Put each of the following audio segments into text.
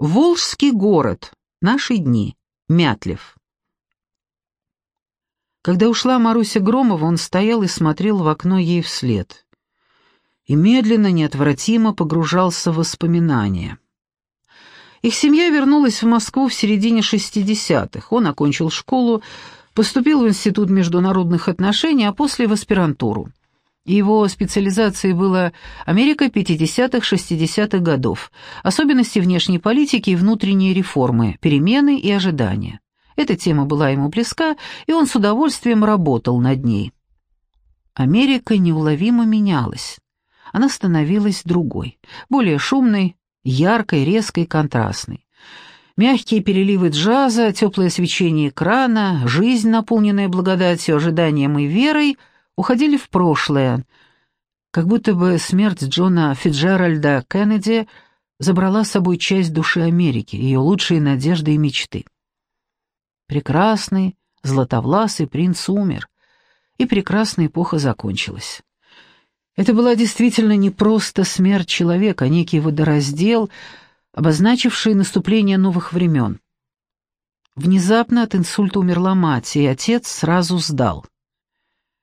Волжский город. Наши дни. Мятлев. Когда ушла Маруся Громова, он стоял и смотрел в окно ей вслед. И медленно, неотвратимо погружался в воспоминания. Их семья вернулась в Москву в середине 60-х. Он окончил школу, поступил в Институт международных отношений, а после в аспирантуру. Его специализацией была Америка 50-60-х годов, особенности внешней политики и внутренние реформы, перемены и ожидания. Эта тема была ему близка, и он с удовольствием работал над ней. Америка неуловимо менялась. Она становилась другой, более шумной, яркой, резкой, контрастной. Мягкие переливы джаза, теплое свечение экрана, жизнь, наполненная благодатью, ожиданием и верой, уходили в прошлое, как будто бы смерть Джона Фиджеральда Кеннеди забрала с собой часть души Америки, ее лучшие надежды и мечты. Прекрасный, златовласый принц умер, и прекрасная эпоха закончилась. Это была действительно не просто смерть человека, а некий водораздел, обозначивший наступление новых времен. Внезапно от инсульта умерла мать, и отец сразу сдал.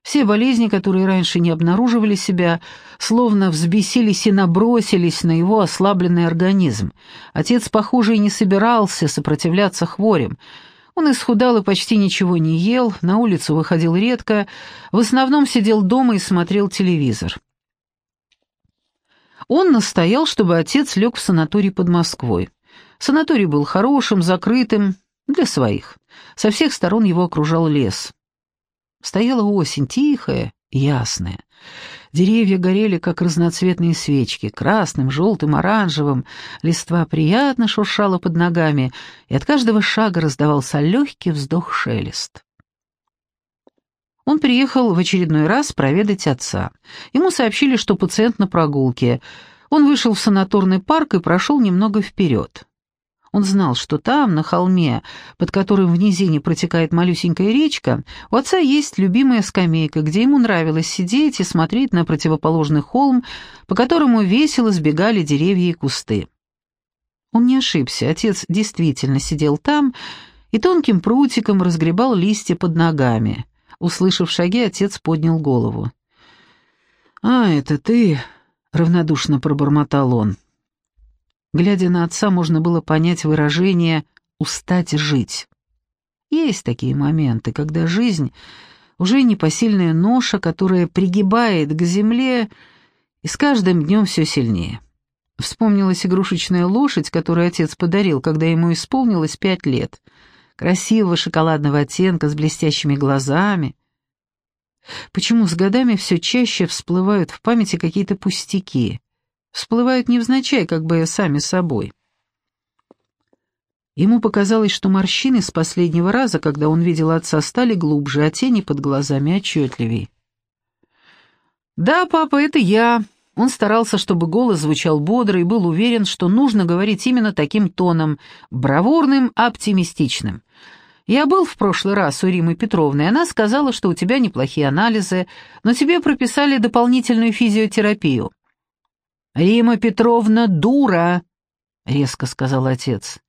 Все болезни, которые раньше не обнаруживали себя, словно взбесились и набросились на его ослабленный организм. Отец, похоже, и не собирался сопротивляться хворям. Он исхудал и почти ничего не ел, на улицу выходил редко, в основном сидел дома и смотрел телевизор. Он настоял, чтобы отец лег в санаторий под Москвой. Санаторий был хорошим, закрытым, для своих. Со всех сторон его окружал лес. Стояла осень, тихая, ясная. Деревья горели, как разноцветные свечки, красным, желтым, оранжевым. Листва приятно шуршала под ногами, и от каждого шага раздавался легкий вздох-шелест. Он приехал в очередной раз проведать отца. Ему сообщили, что пациент на прогулке. Он вышел в санаторный парк и прошел немного вперед. Он знал, что там, на холме, под которым в низине протекает малюсенькая речка, у отца есть любимая скамейка, где ему нравилось сидеть и смотреть на противоположный холм, по которому весело сбегали деревья и кусты. Он не ошибся, отец действительно сидел там и тонким прутиком разгребал листья под ногами. Услышав шаги, отец поднял голову. «А, это ты?» — равнодушно пробормотал он. Глядя на отца, можно было понять выражение «устать жить». Есть такие моменты, когда жизнь уже непосильная ноша, которая пригибает к земле и с каждым днем все сильнее. Вспомнилась игрушечная лошадь, которую отец подарил, когда ему исполнилось пять лет. Красивого шоколадного оттенка с блестящими глазами. Почему с годами все чаще всплывают в памяти какие-то пустяки? Всплывают невзначай, как бы сами собой. Ему показалось, что морщины с последнего раза, когда он видел отца, стали глубже, а тени под глазами отчетливей. «Да, папа, это я». Он старался, чтобы голос звучал бодро и был уверен, что нужно говорить именно таким тоном, бравурным, оптимистичным. «Я был в прошлый раз у Римы Петровны, и она сказала, что у тебя неплохие анализы, но тебе прописали дополнительную физиотерапию. «Рима Петровна дура!» — резко сказал отец.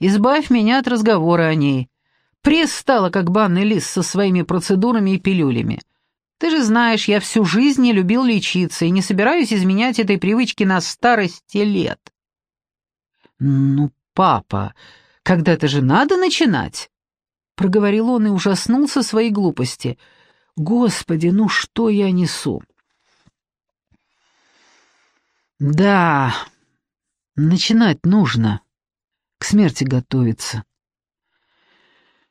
«Избавь меня от разговора о ней. Пристала, как банный лист со своими процедурами и пилюлями. Ты же знаешь, я всю жизнь не любил лечиться и не собираюсь изменять этой привычки на старости лет». «Ну, папа, когда-то же надо начинать!» — проговорил он и ужаснулся своей глупости. «Господи, ну что я несу?» Да, начинать нужно. К смерти готовиться.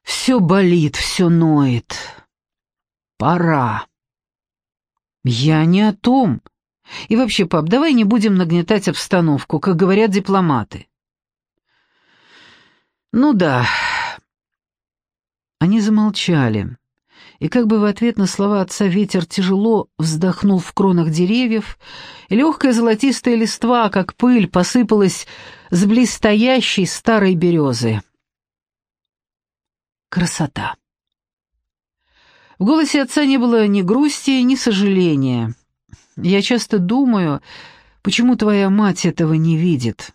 Все болит, все ноет. Пора. Я не о том. И вообще, пап, давай не будем нагнетать обстановку, как говорят дипломаты. Ну да. Они замолчали и как бы в ответ на слова отца ветер тяжело вздохнул в кронах деревьев, и легкая золотистая листва, как пыль, посыпалась с близстоящей старой березы. Красота. В голосе отца не было ни грусти, ни сожаления. Я часто думаю, почему твоя мать этого не видит.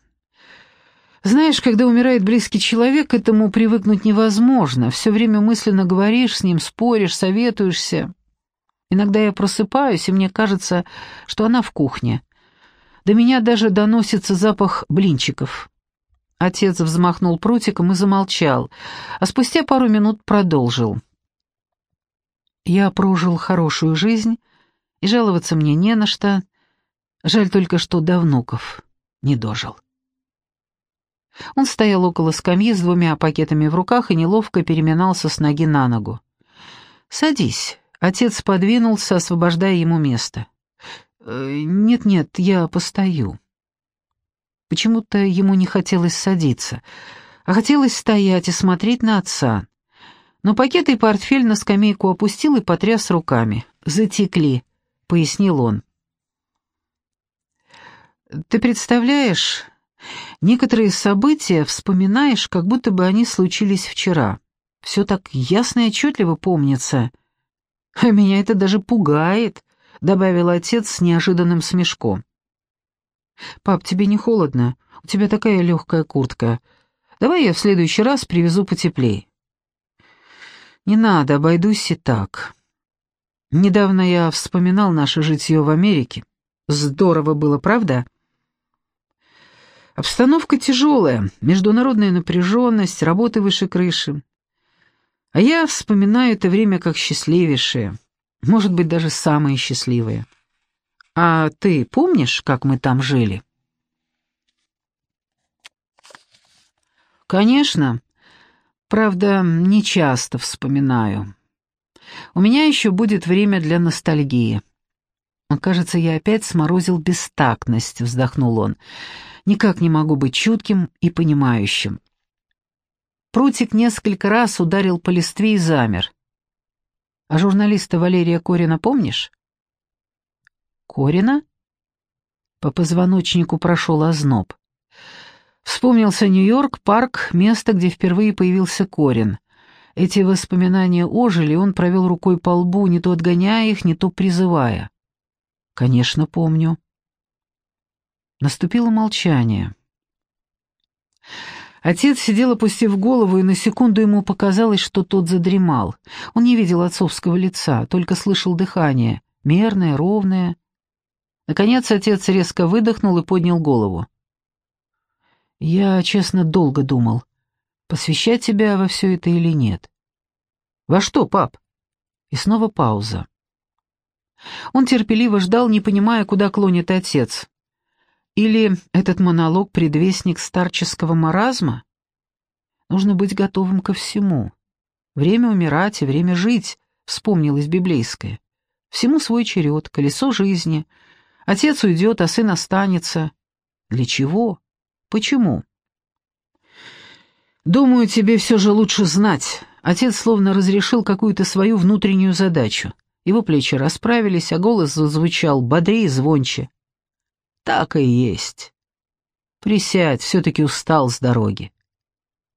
Знаешь, когда умирает близкий человек, к этому привыкнуть невозможно. Все время мысленно говоришь с ним, споришь, советуешься. Иногда я просыпаюсь, и мне кажется, что она в кухне. До меня даже доносится запах блинчиков. Отец взмахнул прутиком и замолчал, а спустя пару минут продолжил. Я прожил хорошую жизнь, и жаловаться мне не на что. Жаль только, что до внуков не дожил. Он стоял около скамьи с двумя пакетами в руках и неловко переминался с ноги на ногу. «Садись». Отец подвинулся, освобождая ему место. «Э, «Нет-нет, я постою». Почему-то ему не хотелось садиться, а хотелось стоять и смотреть на отца. Но пакет и портфель на скамейку опустил и потряс руками. «Затекли», — пояснил он. «Ты представляешь, некоторые события вспоминаешь, как будто бы они случились вчера. Все так ясно и отчетливо помнится. А меня это даже пугает», — добавил отец с неожиданным смешком. «Пап, тебе не холодно? У тебя такая легкая куртка. Давай я в следующий раз привезу потеплее». «Не надо, обойдусь и так. Недавно я вспоминал наше житье в Америке. Здорово было, правда?» Обстановка тяжелая, международная напряженность, работы выше крыши. А я вспоминаю это время как счастливейшее, может быть, даже самое счастливое. А ты помнишь, как мы там жили? Конечно. Правда, не часто вспоминаю. У меня еще будет время для ностальгии. Кажется, я опять сморозил бестактность, вздохнул он. Никак не могу быть чутким и понимающим. Прутик несколько раз ударил по листве и замер. А журналиста Валерия Корина помнишь? Корина? По позвоночнику прошел озноб. Вспомнился Нью-Йорк, парк, место, где впервые появился Корин. Эти воспоминания ожили, он провел рукой по лбу, не то отгоняя их, не то призывая. «Конечно, помню». Наступило молчание. Отец сидел, опустив голову, и на секунду ему показалось, что тот задремал. Он не видел отцовского лица, только слышал дыхание, мерное, ровное, Наконец отец резко выдохнул и поднял голову. «Я, честно, долго думал, посвящать тебя во все это или нет». «Во что, пап?» И снова пауза. Он терпеливо ждал, не понимая, куда клонит отец. Или этот монолог — предвестник старческого маразма? Нужно быть готовым ко всему. Время умирать и время жить, вспомнилось библейское. Всему свой черед, колесо жизни — Отец уйдет, а сын останется. Для чего? Почему? Думаю, тебе все же лучше знать. Отец словно разрешил какую-то свою внутреннюю задачу. Его плечи расправились, а голос зазвучал бодрее и звонче. Так и есть. Присядь, все-таки устал с дороги.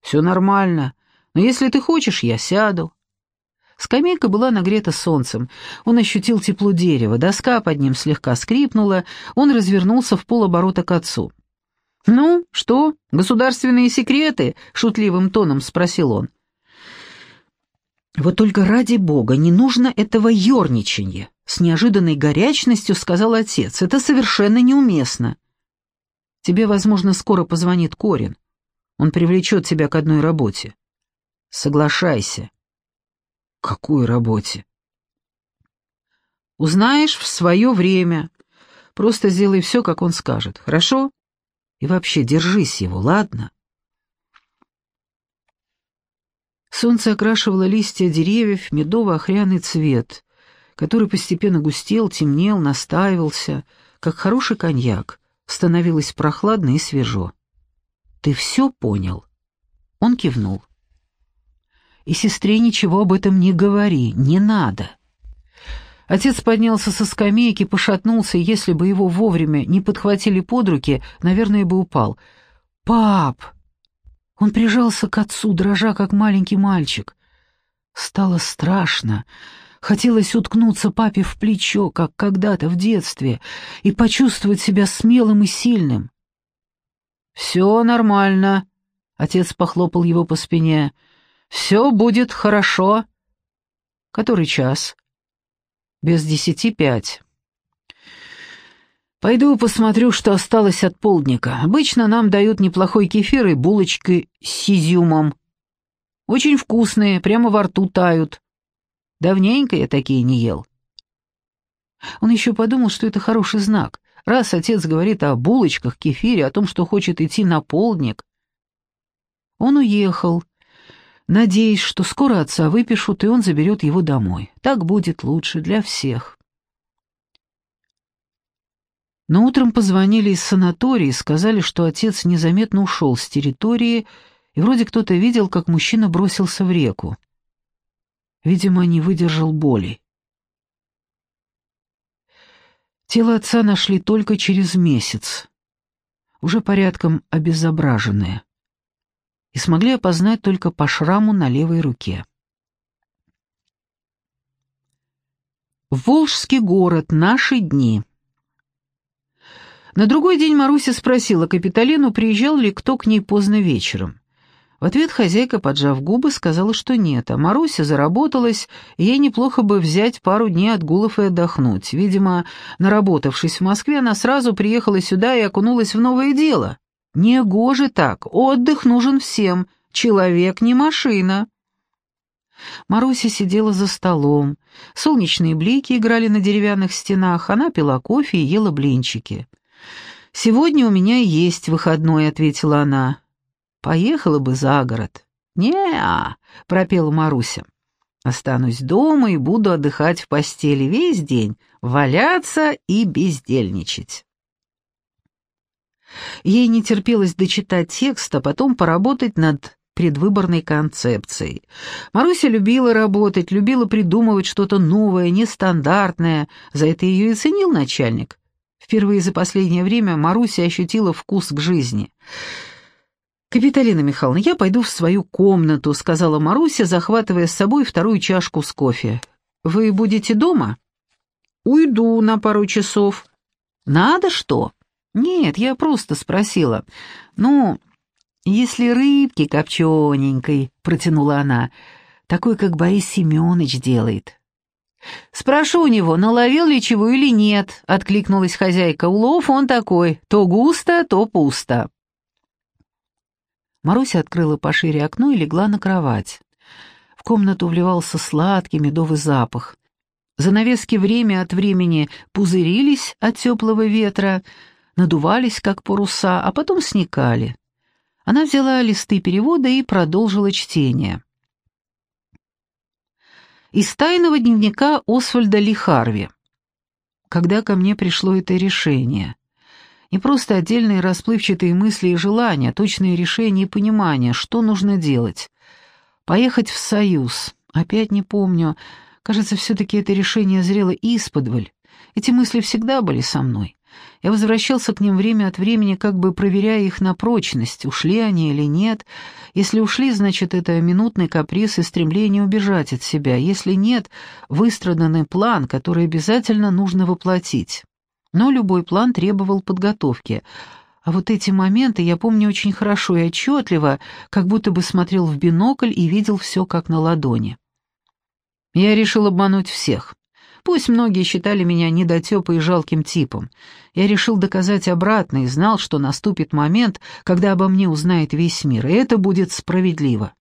Все нормально, но если ты хочешь, я сяду. Скамейка была нагрета солнцем. Он ощутил тепло дерева, доска под ним слегка скрипнула, он развернулся в полоборота к отцу. «Ну, что, государственные секреты?» — шутливым тоном спросил он. «Вот только ради бога, не нужно этого ерничанья!» — с неожиданной горячностью сказал отец. «Это совершенно неуместно. Тебе, возможно, скоро позвонит Корин. Он привлечет тебя к одной работе. Соглашайся, «Какой работе?» «Узнаешь в свое время. Просто сделай все, как он скажет, хорошо? И вообще, держись его, ладно?» Солнце окрашивало листья деревьев медово-охряный цвет, который постепенно густел, темнел, настаивался, как хороший коньяк, становилось прохладно и свежо. «Ты все понял?» Он кивнул. И сестре ничего об этом не говори, не надо. Отец поднялся со скамейки, пошатнулся, и если бы его вовремя не подхватили под руки, наверное, бы упал. «Пап!» Он прижался к отцу, дрожа, как маленький мальчик. Стало страшно. Хотелось уткнуться папе в плечо, как когда-то в детстве, и почувствовать себя смелым и сильным. «Все нормально», — отец похлопал его по спине. «Все будет хорошо». «Который час?» «Без десяти пять». «Пойду посмотрю, что осталось от полдника. Обычно нам дают неплохой кефир и булочки с изюмом. Очень вкусные, прямо во рту тают. Давненько я такие не ел». Он еще подумал, что это хороший знак. Раз отец говорит о булочках, кефире, о том, что хочет идти на полдник. Он уехал, надеясь, что скоро отца выпишут, и он заберет его домой. Так будет лучше для всех. Но утром позвонили из санатория и сказали, что отец незаметно ушел с территории, и вроде кто-то видел, как мужчина бросился в реку. Видимо, не выдержал боли. Тело отца нашли только через месяц, уже порядком обезображенное, и смогли опознать только по шраму на левой руке. Волжский город. Наши дни. На другой день Маруся спросила Капитолину, приезжал ли кто к ней поздно вечером. В ответ хозяйка, поджав губы, сказала, что нет, а Маруся заработалась, и ей неплохо бы взять пару дней отгулов и отдохнуть. Видимо, наработавшись в Москве, она сразу приехала сюда и окунулась в новое дело. Негоже так, отдых нужен всем, человек не машина. Маруся сидела за столом, солнечные блики играли на деревянных стенах, она пила кофе и ела блинчики. «Сегодня у меня есть выходной», — ответила она. «Поехала бы за город». «Не-а», — пропела Маруся. «Останусь дома и буду отдыхать в постели весь день, валяться и бездельничать». Ей не терпелось дочитать текст, а потом поработать над предвыборной концепцией. Маруся любила работать, любила придумывать что-то новое, нестандартное. За это ее и ценил начальник. Впервые за последнее время Маруся ощутила вкус к жизни. «Капиталина Михайловна, я пойду в свою комнату», — сказала Маруся, захватывая с собой вторую чашку с кофе. «Вы будете дома?» «Уйду на пару часов». «Надо что?» «Нет, я просто спросила. Ну, если рыбки копчененькой», — протянула она, — «такой, как Борис Семенович делает». «Спрошу у него, наловил ли чего или нет», — откликнулась хозяйка. «Улов он такой, то густо, то пусто». Маруся открыла пошире окно и легла на кровать. В комнату вливался сладкий медовый запах. Занавески время от времени пузырились от теплого ветра, надувались, как паруса, а потом сникали. Она взяла листы перевода и продолжила чтение из тайного дневника Освальда Ли Харви. Когда ко мне пришло это решение. Не просто отдельные расплывчатые мысли и желания, точные решения и понимание, что нужно делать. Поехать в Союз. Опять не помню. Кажется, все-таки это решение зрело исподволь. Эти мысли всегда были со мной. Я возвращался к ним время от времени, как бы проверяя их на прочность, ушли они или нет. Если ушли, значит, это минутный каприз и стремление убежать от себя. Если нет, выстраданный план, который обязательно нужно воплотить. Но любой план требовал подготовки. А вот эти моменты я помню очень хорошо и отчетливо, как будто бы смотрел в бинокль и видел все как на ладони. Я решил обмануть всех. Пусть многие считали меня недотепой и жалким типом. Я решил доказать обратно и знал, что наступит момент, когда обо мне узнает весь мир, и это будет справедливо.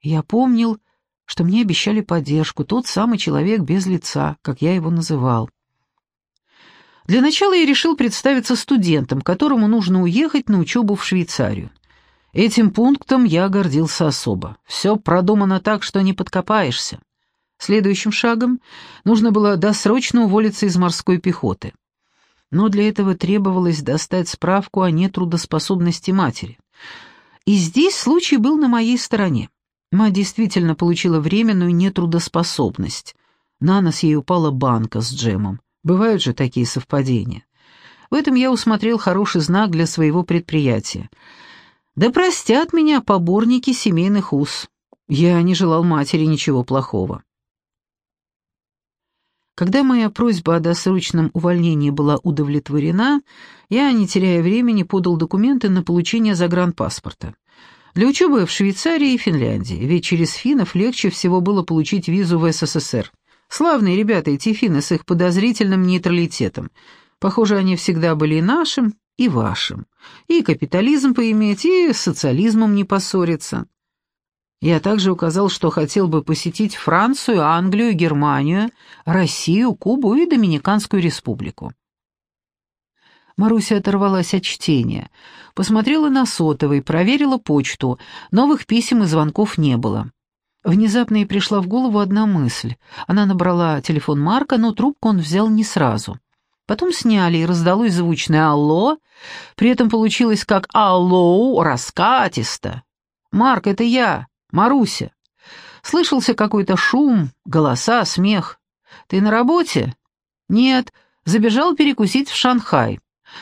Я помнил, что мне обещали поддержку, тот самый человек без лица, как я его называл. Для начала я решил представиться студентом, которому нужно уехать на учебу в Швейцарию. Этим пунктом я гордился особо. Все продумано так, что не подкопаешься. Следующим шагом нужно было досрочно уволиться из морской пехоты. Но для этого требовалось достать справку о нетрудоспособности матери. И здесь случай был на моей стороне. Мать действительно получила временную нетрудоспособность. На нос ей упала банка с джемом. Бывают же такие совпадения. В этом я усмотрел хороший знак для своего предприятия. Да простят меня поборники семейных уз. Я не желал матери ничего плохого. Когда моя просьба о досрочном увольнении была удовлетворена, я, не теряя времени, подал документы на получение загранпаспорта. Для учебы в Швейцарии и Финляндии, ведь через финнов легче всего было получить визу в СССР. Славные ребята эти финны с их подозрительным нейтралитетом. Похоже, они всегда были и нашим, и вашим. И капитализм поиметь, и социализмом не поссориться. Я также указал, что хотел бы посетить Францию, Англию, Германию, Россию, Кубу и Доминиканскую республику. Маруся оторвалась от чтения, посмотрела на сотовый, проверила почту, новых писем и звонков не было. Внезапно ей пришла в голову одна мысль. Она набрала телефон Марка, но трубку он взял не сразу. Потом сняли, и раздалось звучное «Алло», при этом получилось как «Алло» раскатисто. «Марк, это я, Маруся». Слышался какой-то шум, голоса, смех. «Ты на работе?» «Нет, забежал перекусить в Шанхай».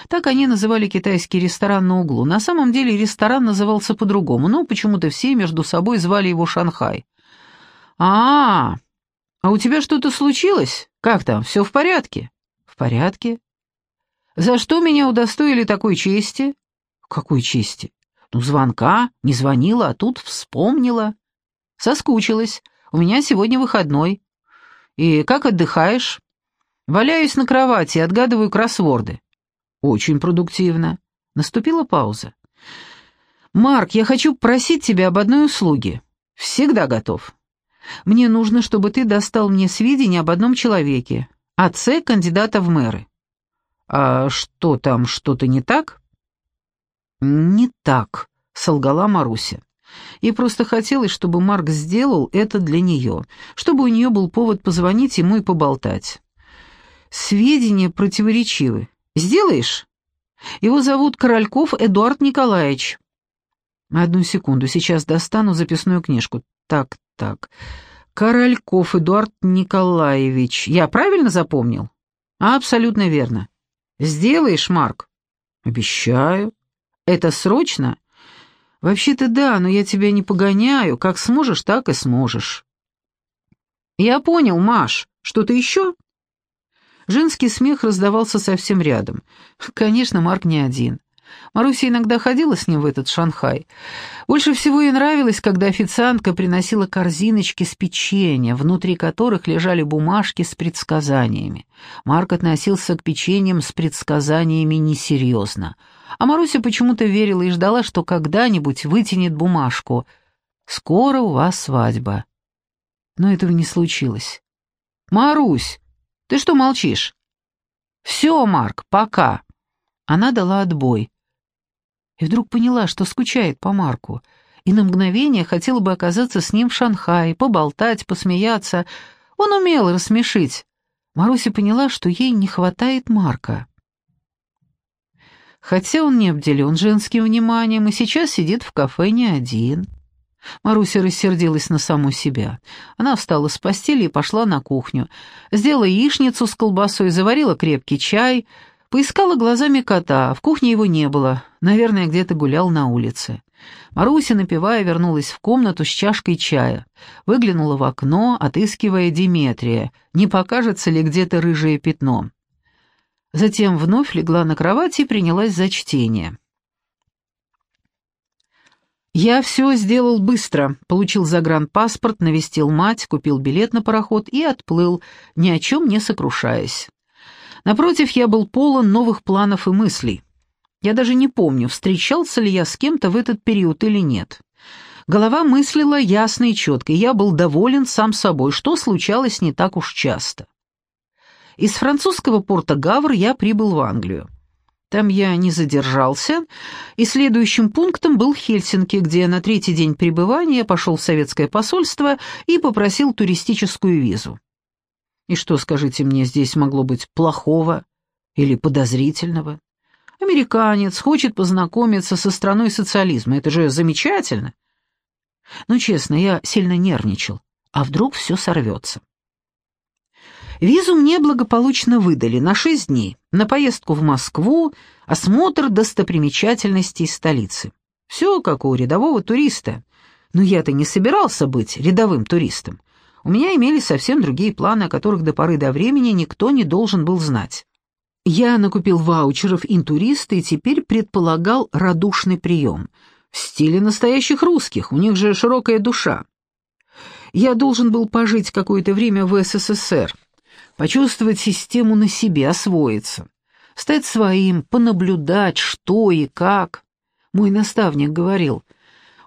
Так они называли китайский ресторан на углу. На самом деле ресторан назывался по-другому, но почему-то все между собой звали его Шанхай. «А, -а, а у тебя что-то случилось? Как там, все в порядке?» «В порядке». «За что меня удостоили такой чести?» «Какой чести?» «Ну, звонка, не звонила, а тут вспомнила». «Соскучилась. У меня сегодня выходной». «И как отдыхаешь?» «Валяюсь на кровати, отгадываю кроссворды». «Очень продуктивно». Наступила пауза. «Марк, я хочу просить тебя об одной услуге. Всегда готов. Мне нужно, чтобы ты достал мне сведения об одном человеке, отце кандидата в мэры». «А что там, что-то не так?» «Не так», — солгала Маруся. Ей просто хотелось, чтобы Марк сделал это для нее, чтобы у нее был повод позвонить ему и поболтать. Сведения противоречивы. Сделаешь? Его зовут Корольков Эдуард Николаевич. Одну секунду, сейчас достану записную книжку. Так, так. Корольков Эдуард Николаевич. Я правильно запомнил? Абсолютно верно. Сделаешь, Марк? Обещаю. Это срочно? Вообще-то да, но я тебя не погоняю. Как сможешь, так и сможешь. Я понял, Маш. Что-то еще? Женский смех раздавался совсем рядом. Конечно, Марк не один. Маруся иногда ходила с ним в этот Шанхай. Больше всего ей нравилось, когда официантка приносила корзиночки с печеньем, внутри которых лежали бумажки с предсказаниями. Марк относился к печеньям с предсказаниями несерьезно. А Маруся почему-то верила и ждала, что когда-нибудь вытянет бумажку. «Скоро у вас свадьба». Но этого не случилось. «Марусь, ты что молчишь?» «Все, Марк, пока». Она дала отбой. И вдруг поняла, что скучает по Марку, и на мгновение хотела бы оказаться с ним в Шанхае, поболтать, посмеяться. Он умел рассмешить. Маруся поняла, что ей не хватает Марка. Хотя он не обделен женским вниманием и сейчас сидит в кафе не один. Маруся рассердилась на саму себя. Она встала с постели и пошла на кухню. Сделала яичницу с колбасой, заварила крепкий чай, поискала глазами кота. В кухне его не было. Наверное, где-то гулял на улице. Маруся, напивая, вернулась в комнату с чашкой чая. Выглянула в окно, отыскивая Диметрия. Не покажется ли где-то рыжее пятно? Затем вновь легла на кровать и принялась за чтение. Я все сделал быстро, получил загранпаспорт, навестил мать, купил билет на пароход и отплыл, ни о чем не сокрушаясь. Напротив, я был полон новых планов и мыслей. Я даже не помню, встречался ли я с кем-то в этот период или нет. Голова мыслила ясно и четко, и я был доволен сам собой, что случалось не так уж часто. Из французского порта Гавр я прибыл в Англию. Там я не задержался, и следующим пунктом был Хельсинки, где на третий день пребывания пошел в советское посольство и попросил туристическую визу. И что, скажите мне, здесь могло быть плохого или подозрительного? Американец хочет познакомиться со страной социализма, это же замечательно. Но, честно, я сильно нервничал, а вдруг все сорвется. Визу мне благополучно выдали на шесть дней, на поездку в Москву, осмотр достопримечательностей столицы. Все как у рядового туриста. Но я-то не собирался быть рядовым туристом. У меня имелись совсем другие планы, о которых до поры до времени никто не должен был знать. Я накупил ваучеров интуриста и теперь предполагал радушный прием. В стиле настоящих русских, у них же широкая душа. Я должен был пожить какое-то время в СССР, почувствовать систему на себе, освоиться, стать своим, понаблюдать, что и как. Мой наставник говорил,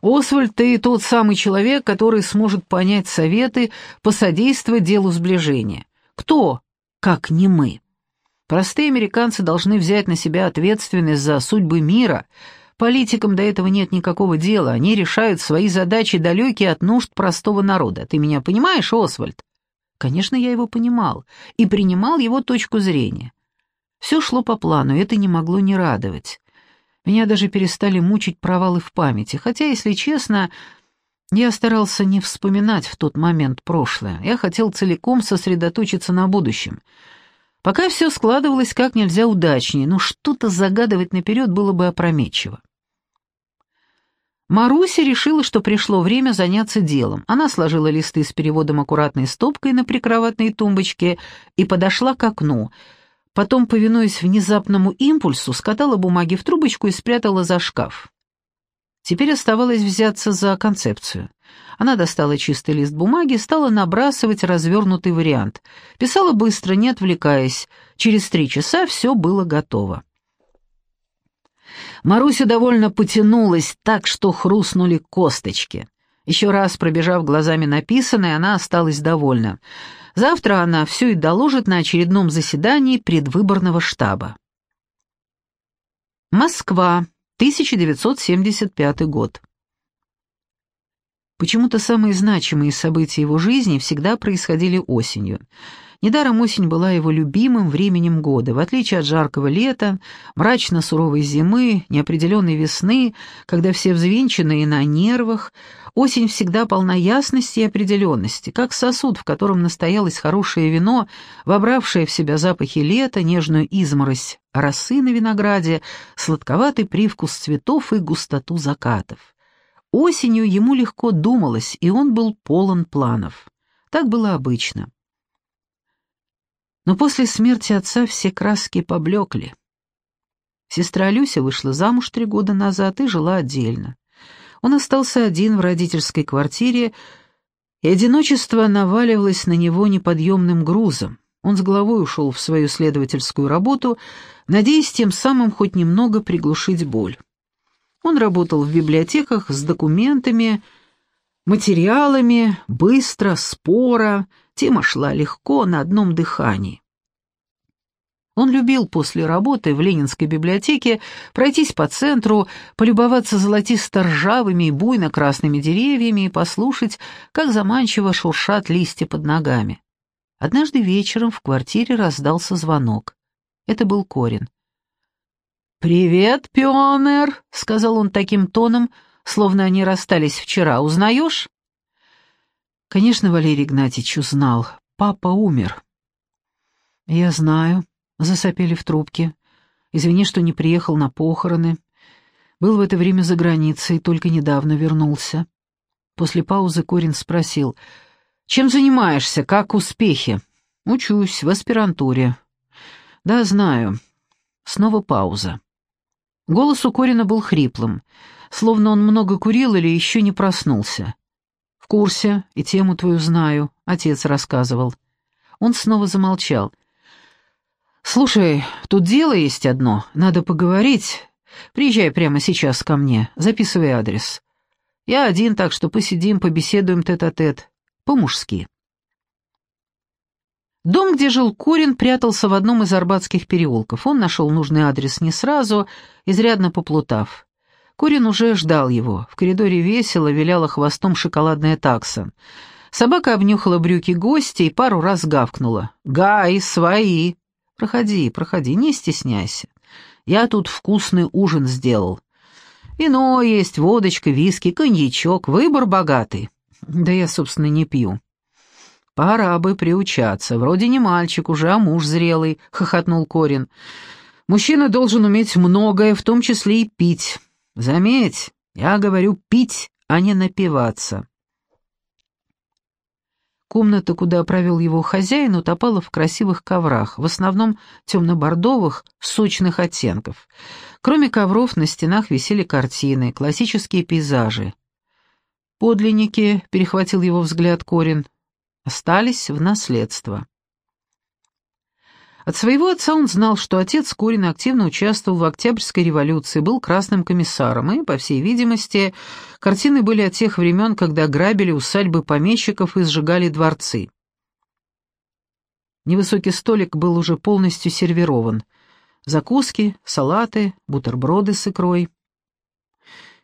«Освальд, ты тот самый человек, который сможет понять советы, посодействовать делу сближения. Кто, как не мы?» Простые американцы должны взять на себя ответственность за судьбы мира. Политикам до этого нет никакого дела, они решают свои задачи далекие от нужд простого народа. Ты меня понимаешь, Освальд? Конечно, я его понимал и принимал его точку зрения. Все шло по плану, и это не могло не радовать. Меня даже перестали мучить провалы в памяти, хотя, если честно, я старался не вспоминать в тот момент прошлое. Я хотел целиком сосредоточиться на будущем — Пока все складывалось как нельзя удачнее, но что-то загадывать наперед было бы опрометчиво. Маруся решила, что пришло время заняться делом. Она сложила листы с переводом аккуратной стопкой на прикроватной тумбочке и подошла к окну. Потом, повинуясь внезапному импульсу, скатала бумаги в трубочку и спрятала за шкаф. Теперь оставалось взяться за концепцию. Она достала чистый лист бумаги, стала набрасывать развернутый вариант. Писала быстро, не отвлекаясь. Через три часа все было готово. Маруся довольно потянулась так, что хрустнули косточки. Еще раз пробежав глазами написанное, она осталась довольна. Завтра она все и доложит на очередном заседании предвыборного штаба. Москва, 1975 год. Почему-то самые значимые события его жизни всегда происходили осенью. Недаром осень была его любимым временем года. В отличие от жаркого лета, мрачно-суровой зимы, неопределенной весны, когда все взвинчены и на нервах, осень всегда полна ясности и определенности, как сосуд, в котором настоялось хорошее вино, вобравшее в себя запахи лета, нежную изморозь росы на винограде, сладковатый привкус цветов и густоту закатов. Осенью ему легко думалось, и он был полон планов. Так было обычно. Но после смерти отца все краски поблекли. Сестра Люся вышла замуж три года назад и жила отдельно. Он остался один в родительской квартире, и одиночество наваливалось на него неподъемным грузом. Он с головой ушел в свою следовательскую работу, надеясь тем самым хоть немного приглушить боль. Он работал в библиотеках с документами, материалами, быстро, споро, тема шла легко, на одном дыхании. Он любил после работы в Ленинской библиотеке пройтись по центру, полюбоваться золотисто-ржавыми и буйно-красными деревьями и послушать, как заманчиво шуршат листья под ногами. Однажды вечером в квартире раздался звонок. Это был Корин. «Привет, пионер», — сказал он таким тоном, словно они расстались вчера. «Узнаешь?» Конечно, Валерий Игнатьевич узнал. Папа умер. «Я знаю», — засопели в трубке. «Извини, что не приехал на похороны. Был в это время за границей, только недавно вернулся». После паузы Корин спросил, «Чем занимаешься? Как успехи?» «Учусь в аспирантуре». «Да, знаю». Снова пауза. Голос у Корина был хриплым, словно он много курил или еще не проснулся. «В курсе, и тему твою знаю», — отец рассказывал. Он снова замолчал. «Слушай, тут дело есть одно, надо поговорить. Приезжай прямо сейчас ко мне, записывай адрес. Я один, так что посидим, побеседуем тет-а-тет, -тет, по-мужски». Дом, где жил Корин, прятался в одном из арбатских переулков. Он нашел нужный адрес не сразу, изрядно поплутав. Корин уже ждал его. В коридоре весело виляла хвостом шоколадная такса. Собака обнюхала брюки гостя и пару раз гавкнула. «Гай, свои!» «Проходи, проходи, не стесняйся. Я тут вкусный ужин сделал. Вино есть, водочка, виски, коньячок, выбор богатый. Да я, собственно, не пью». «Пора бы приучаться. Вроде не мальчик уже, а муж зрелый», — хохотнул Корин. «Мужчина должен уметь многое, в том числе и пить. Заметь, я говорю пить, а не напиваться». Комната, куда провел его хозяин, утопала в красивых коврах, в основном темно-бордовых, сочных оттенков. Кроме ковров на стенах висели картины, классические пейзажи. Подлинники, перехватил его взгляд Корин, остались в наследство. От своего отца он знал, что отец Корина активно участвовал в Октябрьской революции, был красным комиссаром, и, по всей видимости, картины были от тех времен, когда грабили усадьбы помещиков и сжигали дворцы. Невысокий столик был уже полностью сервирован. Закуски, салаты, бутерброды с икрой.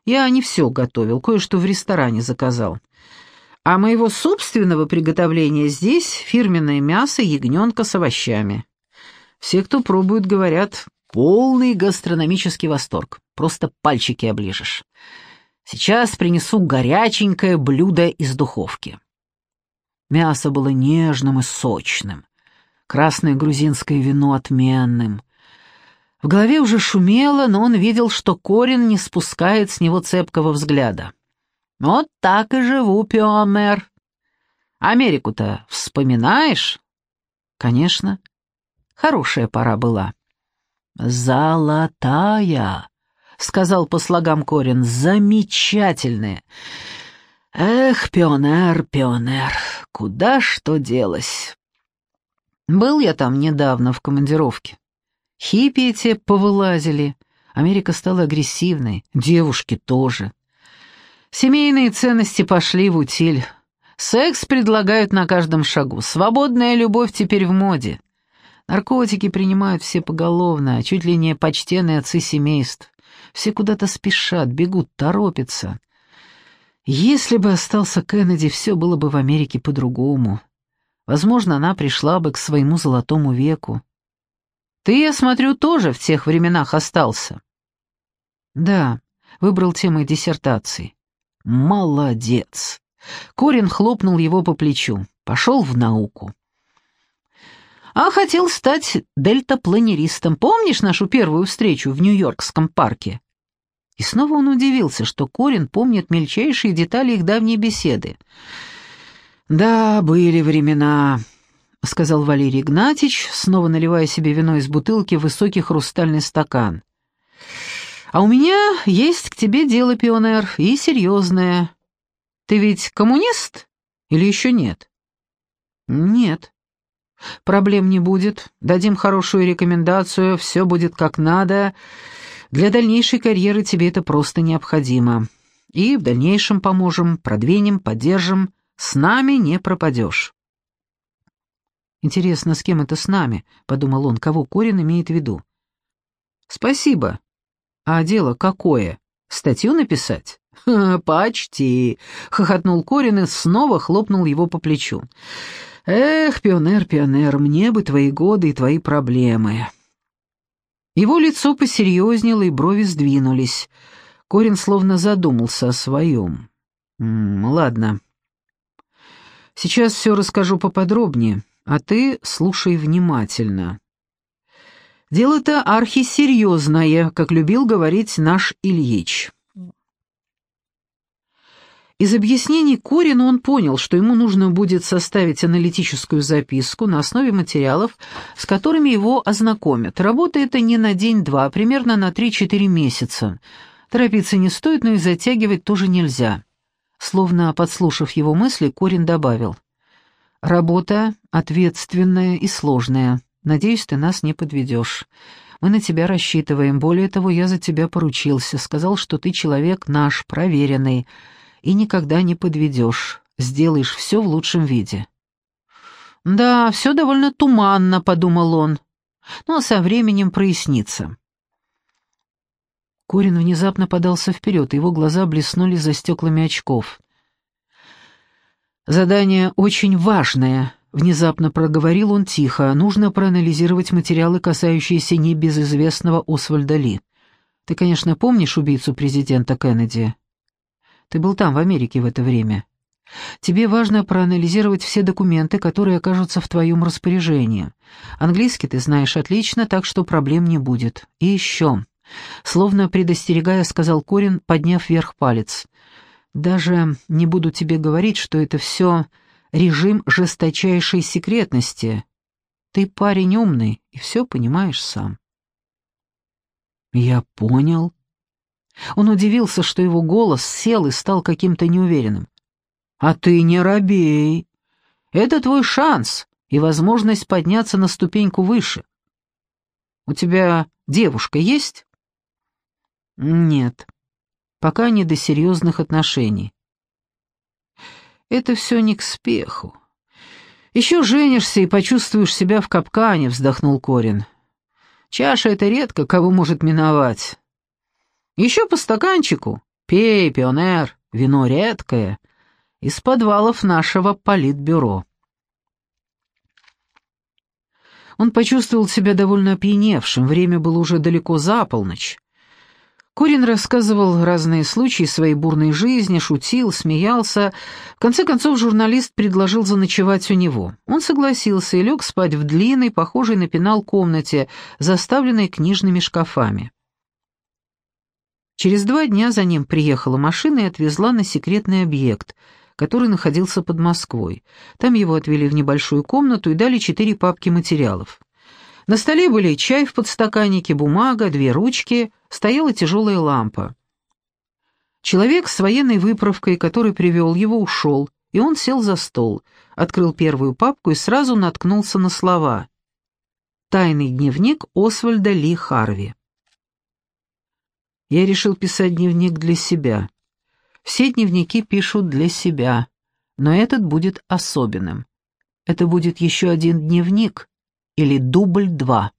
Я не все готовил, кое-что в ресторане заказал. А моего собственного приготовления здесь фирменное мясо ягненка с овощами. Все, кто пробует, говорят, полный гастрономический восторг. Просто пальчики оближешь. Сейчас принесу горяченькое блюдо из духовки. Мясо было нежным и сочным. Красное грузинское вино отменным. В голове уже шумело, но он видел, что Корин не спускает с него цепкого взгляда. «Вот так и живу, пионер. Америку-то вспоминаешь?» «Конечно. Хорошая пора была. «Золотая», — сказал по слогам Корин, — «замечательная». «Эх, пионер, пионер, куда что делось?» Был я там недавно в командировке. Хиппи эти повылазили, Америка стала агрессивной, девушки тоже. Семейные ценности пошли в утиль. Секс предлагают на каждом шагу, свободная любовь теперь в моде. Наркотики принимают все поголовно, чуть ли не почтенные отцы семейств. Все куда-то спешат, бегут, торопятся. Если бы остался Кеннеди, все было бы в Америке по-другому. Возможно, она пришла бы к своему золотому веку. Ты, я смотрю, тоже в тех временах остался. Да, выбрал темой диссертации. Молодец. Корин хлопнул его по плечу. Пошел в науку а хотел стать дельтапланеристом. Помнишь нашу первую встречу в Нью-Йоркском парке?» И снова он удивился, что Корин помнит мельчайшие детали их давней беседы. «Да, были времена», — сказал Валерий Игнатьич, снова наливая себе вино из бутылки в высокий хрустальный стакан. «А у меня есть к тебе дело, пионер, и серьезное. Ты ведь коммунист или еще нет?» «Нет», Проблем не будет, дадим хорошую рекомендацию, все будет как надо. Для дальнейшей карьеры тебе это просто необходимо. И в дальнейшем поможем, продвинем, поддержим. С нами не пропадешь». «Интересно, с кем это с нами?» — подумал он, кого Корин имеет в виду. «Спасибо. А дело какое? Статью написать?» «Почти!» — хохотнул Корин и снова хлопнул его по плечу. «Эх, пионер, пионер, мне бы твои годы и твои проблемы». Его лицо посерьезнело, и брови сдвинулись. Корин словно задумался о своем. «М -м, «Ладно. Сейчас все расскажу поподробнее, а ты слушай внимательно». Дело-то архисерьезное, как любил говорить наш Ильич. Из объяснений Корина он понял, что ему нужно будет составить аналитическую записку на основе материалов, с которыми его ознакомят. Работа эта не на день-два, а примерно на 3-4 месяца. Торопиться не стоит, но и затягивать тоже нельзя. Словно подслушав его мысли, Корин добавил. «Работа ответственная и сложная. Надеюсь, ты нас не подведешь. Мы на тебя рассчитываем. Более того, я за тебя поручился. Сказал, что ты человек наш, проверенный» и никогда не подведешь, сделаешь все в лучшем виде». «Да, все довольно туманно», — подумал он, — «но со временем прояснится». Корин внезапно подался вперед, его глаза блеснули за стеклами очков. «Задание очень важное», — внезапно проговорил он тихо. «Нужно проанализировать материалы, касающиеся небезызвестного Освальда Ли. Ты, конечно, помнишь убийцу президента Кеннеди?» Ты был там, в Америке, в это время. Тебе важно проанализировать все документы, которые окажутся в твоем распоряжении. Английский ты знаешь отлично, так что проблем не будет. И еще, словно предостерегая, сказал Корин, подняв вверх палец. Даже не буду тебе говорить, что это все режим жесточайшей секретности. Ты парень умный и все понимаешь сам. Я понял. Он удивился, что его голос сел и стал каким-то неуверенным. А ты не робей. Это твой шанс и возможность подняться на ступеньку выше. У тебя девушка есть? Нет. Пока не до серьезных отношений. Это все не к спеху. Еще женишься и почувствуешь себя в капкане, вздохнул Корин. Чаша — это редко кого может миновать. Еще по стаканчику. Пей, пионер, вино редкое. Из подвалов нашего политбюро. Он почувствовал себя довольно опьяневшим, время было уже далеко за полночь. Корин рассказывал разные случаи своей бурной жизни, шутил, смеялся. В конце концов журналист предложил заночевать у него. Он согласился и лег спать в длинной, похожей на пенал комнате, заставленной книжными шкафами. Через два дня за ним приехала машина и отвезла на секретный объект, который находился под Москвой. Там его отвели в небольшую комнату и дали четыре папки материалов. На столе были чай в подстаканнике, бумага, две ручки, стояла тяжелая лампа. Человек с военной выправкой, который привел его, ушел, и он сел за стол, открыл первую папку и сразу наткнулся на слова «Тайный дневник Освальда Ли Харви». Я решил писать дневник для себя. Все дневники пишут для себя, но этот будет особенным. Это будет еще один дневник, или дубль два.